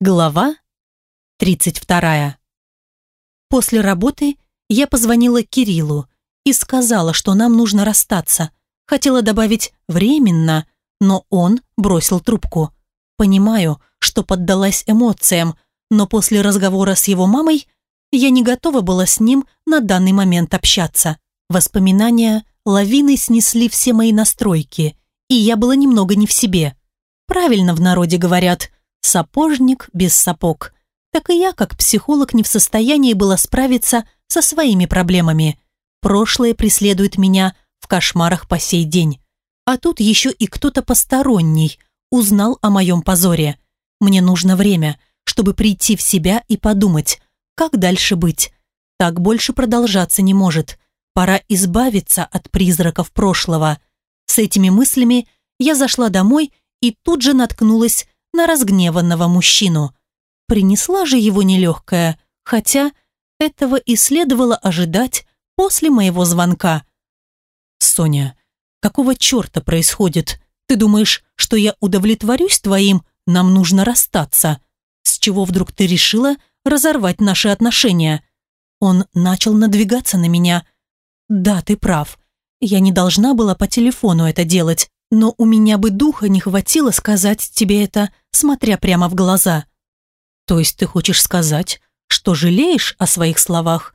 Глава 32. После работы я позвонила Кириллу и сказала, что нам нужно расстаться. Хотела добавить «временно», но он бросил трубку. Понимаю, что поддалась эмоциям, но после разговора с его мамой я не готова была с ним на данный момент общаться. Воспоминания лавиной снесли все мои настройки, и я была немного не в себе. Правильно в народе говорят – Сапожник без сапог. Так и я, как психолог, не в состоянии была справиться со своими проблемами. Прошлое преследует меня в кошмарах по сей день. А тут еще и кто-то посторонний узнал о моем позоре. Мне нужно время, чтобы прийти в себя и подумать, как дальше быть. Так больше продолжаться не может. Пора избавиться от призраков прошлого. С этими мыслями я зашла домой и тут же наткнулась на разгневанного мужчину. Принесла же его нелегкая, хотя этого и следовало ожидать после моего звонка. «Соня, какого черта происходит? Ты думаешь, что я удовлетворюсь твоим «нам нужно расстаться»? С чего вдруг ты решила разорвать наши отношения?» Он начал надвигаться на меня. «Да, ты прав. Я не должна была по телефону это делать но у меня бы духа не хватило сказать тебе это, смотря прямо в глаза. То есть ты хочешь сказать, что жалеешь о своих словах?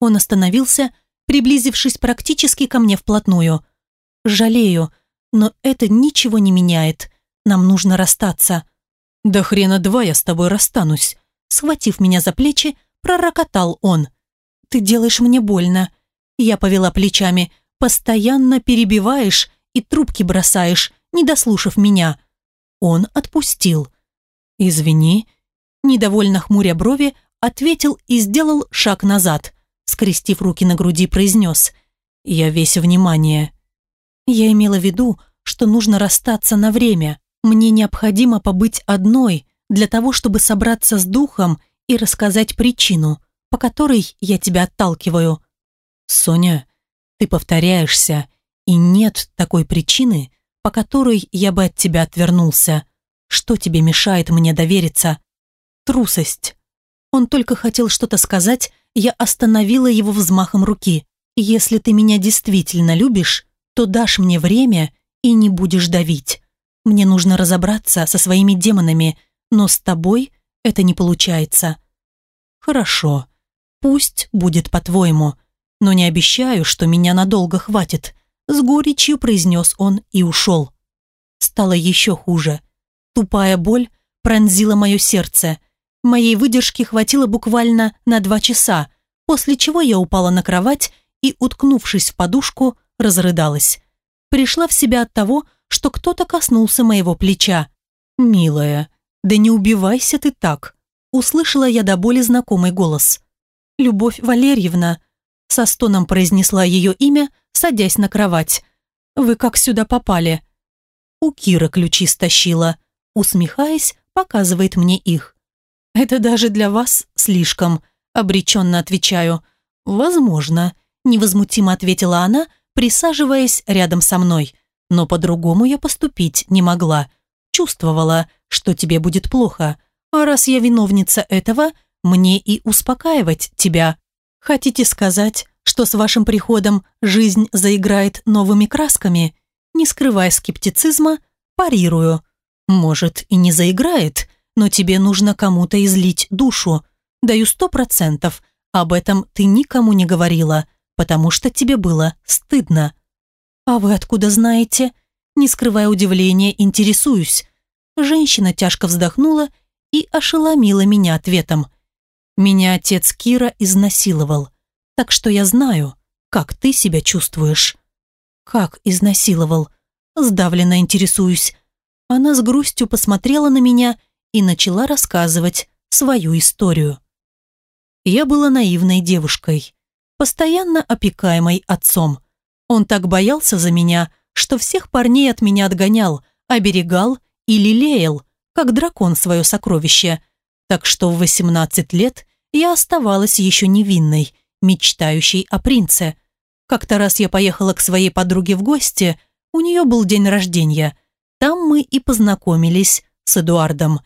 Он остановился, приблизившись практически ко мне вплотную. Жалею, но это ничего не меняет. Нам нужно расстаться. Да хрена два я с тобой расстанусь. Схватив меня за плечи, пророкотал он. Ты делаешь мне больно. Я повела плечами. Постоянно перебиваешь и трубки бросаешь, не дослушав меня». Он отпустил. «Извини», недовольно хмуря брови, ответил и сделал шаг назад. Скрестив руки на груди, произнес «Я весь внимание». Я имела в виду, что нужно расстаться на время. Мне необходимо побыть одной для того, чтобы собраться с духом и рассказать причину, по которой я тебя отталкиваю. «Соня, ты повторяешься и нет такой причины, по которой я бы от тебя отвернулся. Что тебе мешает мне довериться? Трусость. Он только хотел что-то сказать, я остановила его взмахом руки. Если ты меня действительно любишь, то дашь мне время и не будешь давить. Мне нужно разобраться со своими демонами, но с тобой это не получается. Хорошо. Пусть будет по-твоему, но не обещаю, что меня надолго хватит. С горечью произнес он и ушел. Стало еще хуже. Тупая боль пронзила мое сердце. Моей выдержки хватило буквально на два часа, после чего я упала на кровать и, уткнувшись в подушку, разрыдалась. Пришла в себя от того, что кто-то коснулся моего плеча. «Милая, да не убивайся ты так!» Услышала я до боли знакомый голос. «Любовь Валерьевна», со стоном произнесла ее имя, садясь на кровать. «Вы как сюда попали?» «У Кира ключи стащила», усмехаясь, показывает мне их. «Это даже для вас слишком», обреченно отвечаю. «Возможно», невозмутимо ответила она, присаживаясь рядом со мной. Но по-другому я поступить не могла. Чувствовала, что тебе будет плохо. А раз я виновница этого, мне и успокаивать тебя. Хотите сказать, что с вашим приходом жизнь заиграет новыми красками, не скрывая скептицизма, парирую. Может, и не заиграет, но тебе нужно кому-то излить душу. Даю сто процентов. Об этом ты никому не говорила, потому что тебе было стыдно. А вы откуда знаете? Не скрывая удивления, интересуюсь. Женщина тяжко вздохнула и ошеломила меня ответом. Меня отец Кира изнасиловал так что я знаю, как ты себя чувствуешь». «Как изнасиловал?» Сдавленно интересуюсь. Она с грустью посмотрела на меня и начала рассказывать свою историю. Я была наивной девушкой, постоянно опекаемой отцом. Он так боялся за меня, что всех парней от меня отгонял, оберегал и лелеял, как дракон свое сокровище. Так что в 18 лет я оставалась еще невинной мечтающей о принце. Как-то раз я поехала к своей подруге в гости, у нее был день рождения. Там мы и познакомились с Эдуардом.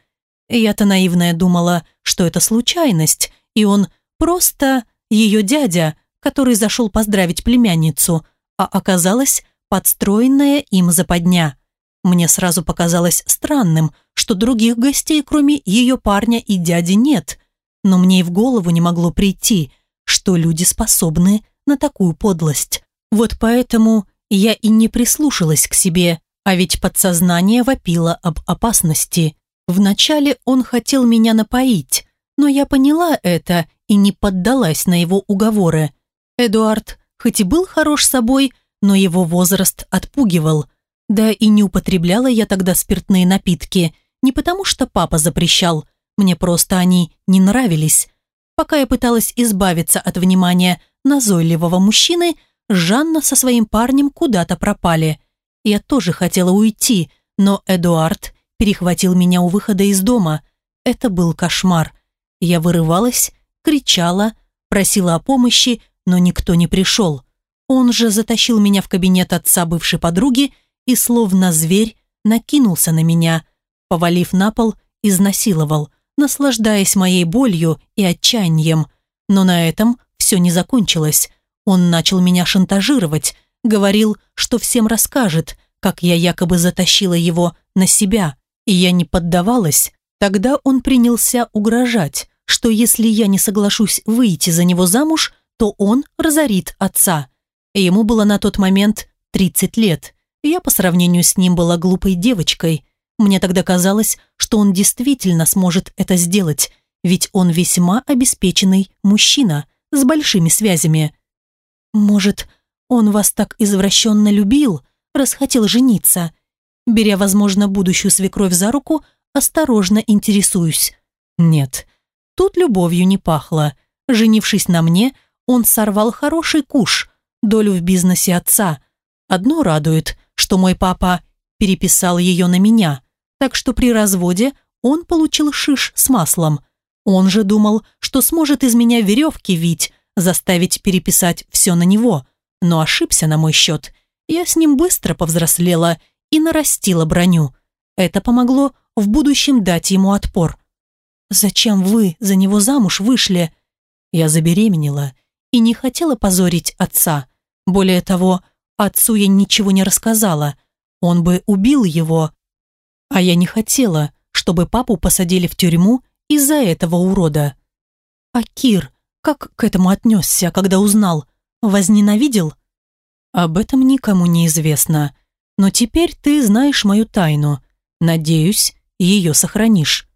Я-то наивная думала, что это случайность, и он просто ее дядя, который зашел поздравить племянницу, а оказалась подстроенная им западня. Мне сразу показалось странным, что других гостей, кроме ее парня и дяди, нет. Но мне и в голову не могло прийти, что люди способны на такую подлость. Вот поэтому я и не прислушалась к себе, а ведь подсознание вопило об опасности. Вначале он хотел меня напоить, но я поняла это и не поддалась на его уговоры. Эдуард, хоть и был хорош собой, но его возраст отпугивал. Да и не употребляла я тогда спиртные напитки, не потому что папа запрещал, мне просто они не нравились. Пока я пыталась избавиться от внимания назойливого мужчины, Жанна со своим парнем куда-то пропали. Я тоже хотела уйти, но Эдуард перехватил меня у выхода из дома. Это был кошмар. Я вырывалась, кричала, просила о помощи, но никто не пришел. Он же затащил меня в кабинет отца бывшей подруги и, словно зверь, накинулся на меня, повалив на пол, изнасиловал, наслаждаясь моей болью и отчаянием. Но на этом все не закончилось. Он начал меня шантажировать, говорил, что всем расскажет, как я якобы затащила его на себя, и я не поддавалась. Тогда он принялся угрожать, что если я не соглашусь выйти за него замуж, то он разорит отца. Ему было на тот момент 30 лет. Я по сравнению с ним была глупой девочкой. Мне тогда казалось, что он действительно сможет это сделать, ведь он весьма обеспеченный мужчина с большими связями. Может, он вас так извращенно любил, расхотел жениться? Беря, возможно, будущую свекровь за руку, осторожно интересуюсь. Нет, тут любовью не пахло. Женившись на мне, он сорвал хороший куш, долю в бизнесе отца. Одно радует, что мой папа переписал ее на меня, так что при разводе он получил шиш с маслом. Он же думал, что сможет из меня веревки вить, заставить переписать все на него, но ошибся на мой счет. Я с ним быстро повзрослела и нарастила броню. Это помогло в будущем дать ему отпор. «Зачем вы за него замуж вышли?» Я забеременела и не хотела позорить отца. Более того, отцу я ничего не рассказала. Он бы убил его. А я не хотела, чтобы папу посадили в тюрьму из-за этого урода. А Кир, как к этому отнесся, когда узнал? Возненавидел? Об этом никому не известно. Но теперь ты знаешь мою тайну. Надеюсь, ее сохранишь.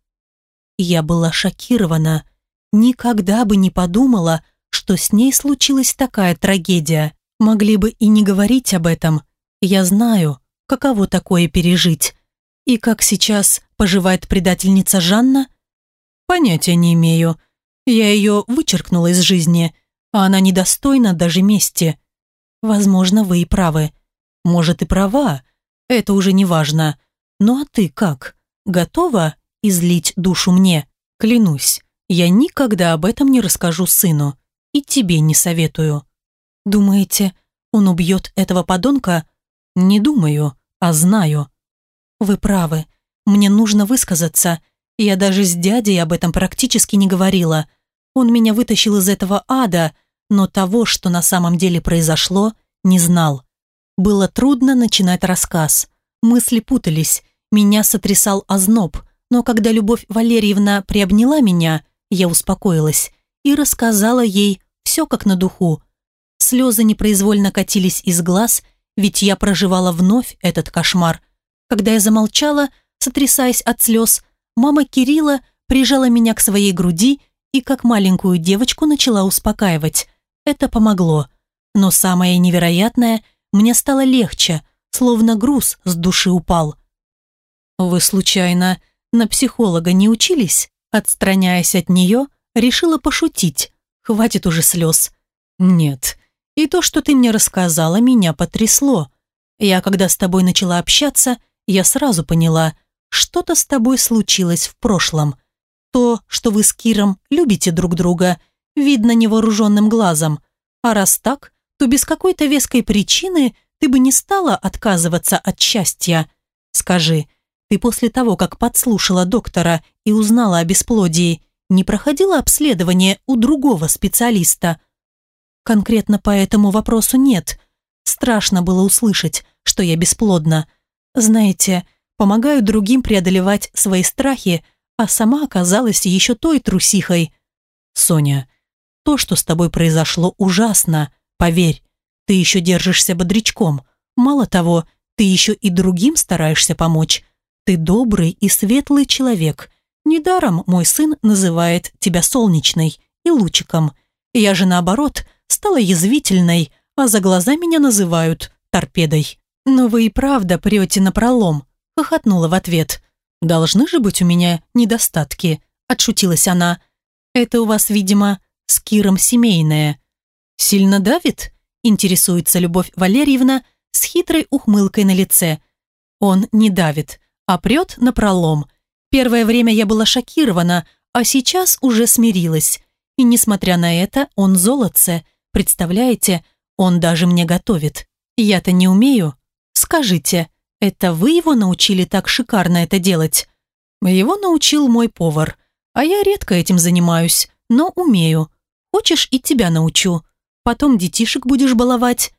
Я была шокирована. Никогда бы не подумала, что с ней случилась такая трагедия. Могли бы и не говорить об этом. Я знаю, каково такое пережить. И как сейчас поживает предательница Жанна? Понятия не имею. Я ее вычеркнула из жизни, а она недостойна даже мести. Возможно, вы и правы. Может, и права. Это уже не важно. Ну а ты как? Готова излить душу мне? Клянусь, я никогда об этом не расскажу сыну. И тебе не советую. Думаете, он убьет этого подонка? Не думаю, а знаю. Вы правы. Мне нужно высказаться. Я даже с дядей об этом практически не говорила. Он меня вытащил из этого ада, но того, что на самом деле произошло, не знал. Было трудно начинать рассказ. Мысли путались, меня сотрясал озноб, но когда Любовь Валерьевна приобняла меня, я успокоилась и рассказала ей все как на духу. Слезы непроизвольно катились из глаз, ведь я проживала вновь этот кошмар. Когда я замолчала, сотрясаясь от слез, мама Кирилла прижала меня к своей груди и как маленькую девочку начала успокаивать. Это помогло. Но самое невероятное, мне стало легче, словно груз с души упал. «Вы, случайно, на психолога не учились?» Отстраняясь от нее, решила пошутить. Хватит уже слез. «Нет. И то, что ты мне рассказала, меня потрясло. Я, когда с тобой начала общаться, я сразу поняла, что-то с тобой случилось в прошлом. То, что вы с Киром любите друг друга, видно невооруженным глазом. А раз так, то без какой-то веской причины ты бы не стала отказываться от счастья. Скажи, Ты после того, как подслушала доктора и узнала о бесплодии, не проходила обследование у другого специалиста? Конкретно по этому вопросу нет. Страшно было услышать, что я бесплодна. Знаете, помогаю другим преодолевать свои страхи, а сама оказалась еще той трусихой. Соня, то, что с тобой произошло, ужасно, поверь. Ты еще держишься бодрячком. Мало того, ты еще и другим стараешься помочь. Ты добрый и светлый человек. Недаром мой сын называет тебя солнечной и лучиком. Я же наоборот стала язвительной, а за глаза меня называют торпедой. Но вы и правда прете на пролом, хохотнула в ответ. Должны же быть у меня недостатки, отшутилась она. Это у вас, видимо, с Киром семейное. Сильно давит? Интересуется Любовь Валерьевна с хитрой ухмылкой на лице. Он не давит, а прет на пролом. Первое время я была шокирована, а сейчас уже смирилась. И несмотря на это, он золотце. Представляете, он даже мне готовит. Я-то не умею. Скажите, это вы его научили так шикарно это делать? Его научил мой повар. А я редко этим занимаюсь, но умею. Хочешь, и тебя научу. Потом детишек будешь баловать.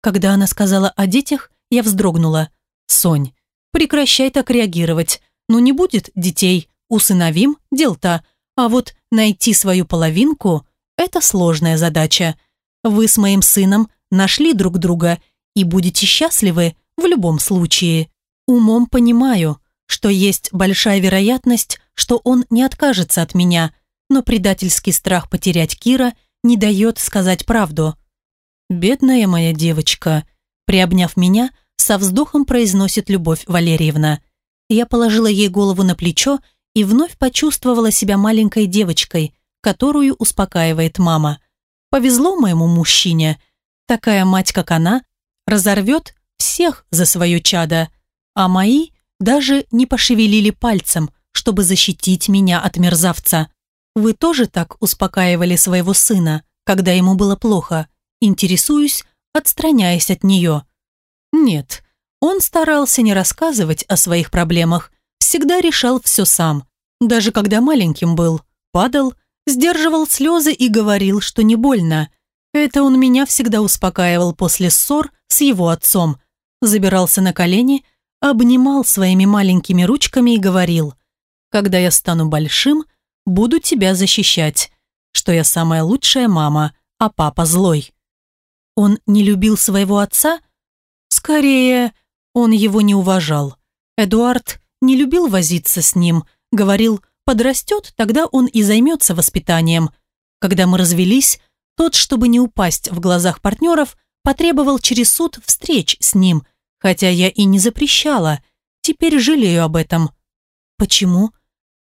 Когда она сказала о детях, я вздрогнула. Сонь, Прекращай так реагировать. Ну не будет детей, усыновим, дел-то. А вот найти свою половинку – это сложная задача. Вы с моим сыном нашли друг друга и будете счастливы в любом случае. Умом понимаю, что есть большая вероятность, что он не откажется от меня, но предательский страх потерять Кира не дает сказать правду. «Бедная моя девочка», приобняв меня, со вздохом произносит Любовь Валерьевна. Я положила ей голову на плечо и вновь почувствовала себя маленькой девочкой, которую успокаивает мама. Повезло моему мужчине. Такая мать, как она, разорвет всех за свое чадо, а мои даже не пошевелили пальцем, чтобы защитить меня от мерзавца. Вы тоже так успокаивали своего сына, когда ему было плохо? Интересуюсь, отстраняясь от нее. Нет, он старался не рассказывать о своих проблемах, всегда решал все сам. Даже когда маленьким был, падал, сдерживал слезы и говорил, что не больно. Это он меня всегда успокаивал после ссор с его отцом. Забирался на колени, обнимал своими маленькими ручками и говорил, «Когда я стану большим, буду тебя защищать, что я самая лучшая мама, а папа злой». Он не любил своего отца – Скорее, он его не уважал. Эдуард не любил возиться с ним, говорил, подрастет, тогда он и займется воспитанием. Когда мы развелись, тот, чтобы не упасть в глазах партнеров, потребовал через суд встреч с ним, хотя я и не запрещала. Теперь жалею об этом. Почему?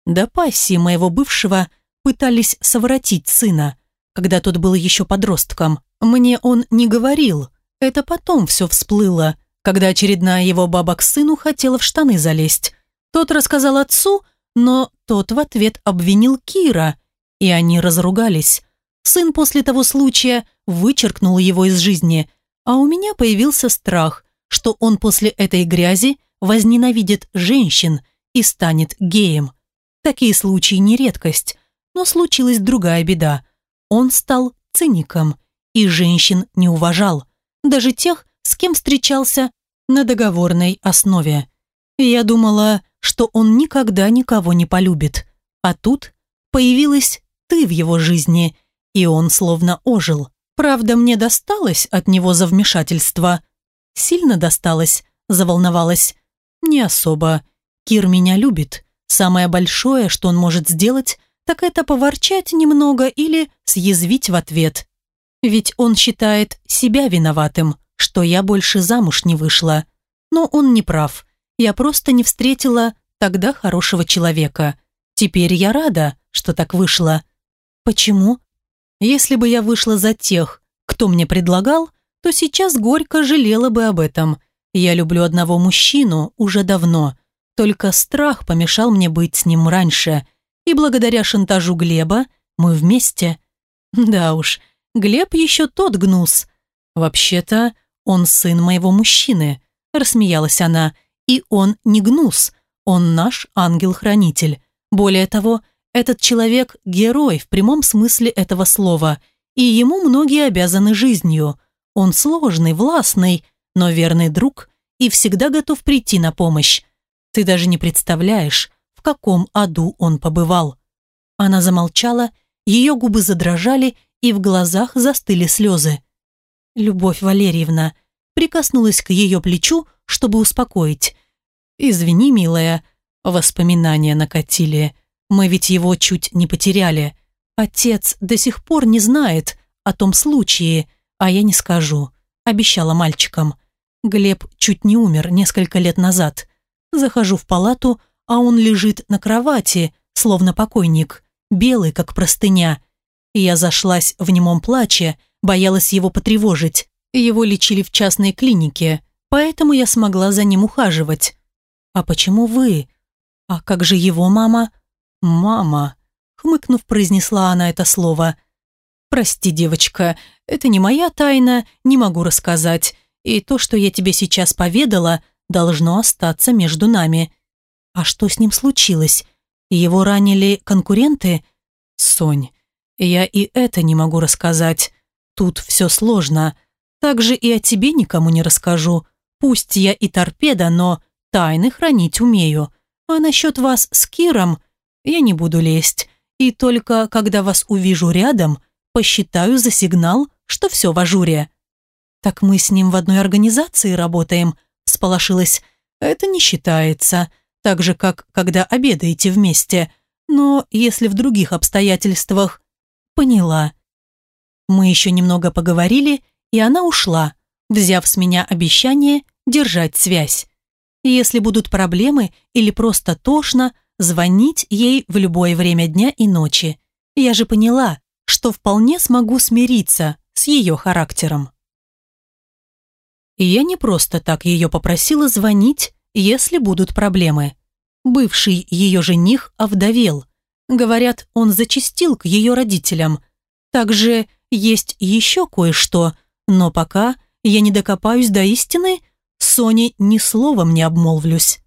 До пассии моего бывшего пытались совратить сына, когда тот был еще подростком. Мне он не говорил, это потом все всплыло, когда очередная его баба к сыну хотела в штаны залезть. Тот рассказал отцу, но тот в ответ обвинил Кира, и они разругались. Сын после того случая вычеркнул его из жизни, а у меня появился страх, что он после этой грязи возненавидит женщин и станет геем. Такие случаи не редкость, но случилась другая беда. Он стал циником и женщин не уважал даже тех, с кем встречался на договорной основе. Я думала, что он никогда никого не полюбит. А тут появилась ты в его жизни, и он словно ожил. Правда, мне досталось от него за вмешательство. Сильно досталось, заволновалась. Не особо. Кир меня любит. Самое большое, что он может сделать, так это поворчать немного или съязвить в ответ. Ведь он считает себя виноватым, что я больше замуж не вышла. Но он не прав. Я просто не встретила тогда хорошего человека. Теперь я рада, что так вышло. Почему? Если бы я вышла за тех, кто мне предлагал, то сейчас горько жалела бы об этом. Я люблю одного мужчину уже давно. Только страх помешал мне быть с ним раньше. И благодаря шантажу Глеба мы вместе. Да уж, Глеб еще тот гнус. Вообще-то, он сын моего мужчины, рассмеялась она. И он не гнус, Он наш ангел-хранитель. Более того, этот человек – герой в прямом смысле этого слова, и ему многие обязаны жизнью. Он сложный, властный, но верный друг и всегда готов прийти на помощь. Ты даже не представляешь, в каком аду он побывал. Она замолчала, ее губы задрожали, и в глазах застыли слезы. Любовь Валерьевна прикоснулась к ее плечу, чтобы успокоить. «Извини, милая, воспоминания накатили. Мы ведь его чуть не потеряли. Отец до сих пор не знает о том случае, а я не скажу», обещала мальчикам. Глеб чуть не умер несколько лет назад. Захожу в палату, а он лежит на кровати, словно покойник, белый, как простыня. И я зашлась в немом плаче, боялась его потревожить. Его лечили в частной клинике, поэтому я смогла за ним ухаживать. «А почему вы? А как же его мама?» «Мама», — хмыкнув, произнесла она это слово. «Прости, девочка, это не моя тайна, не могу рассказать. И то, что я тебе сейчас поведала, должно остаться между нами. А что с ним случилось? Его ранили конкуренты? Сонь, я и это не могу рассказать. Тут все сложно. Также и о тебе никому не расскажу. Пусть я и торпеда, но тайны хранить умею. А насчет вас с Киром я не буду лезть. И только когда вас увижу рядом, посчитаю за сигнал, что все в ажуре. «Так мы с ним в одной организации работаем», – всполошилась. «Это не считается. Так же, как когда обедаете вместе. Но если в других обстоятельствах...» «Поняла». Мы еще немного поговорили, и она ушла, взяв с меня обещание держать связь. Если будут проблемы или просто тошно, звонить ей в любое время дня и ночи. Я же поняла, что вполне смогу смириться с ее характером. И я не просто так ее попросила звонить, если будут проблемы. Бывший ее жених овдовел. Говорят, он зачастил к ее родителям. Также есть еще кое-что, но пока я не докопаюсь до истины, Соне ни словом не обмолвлюсь.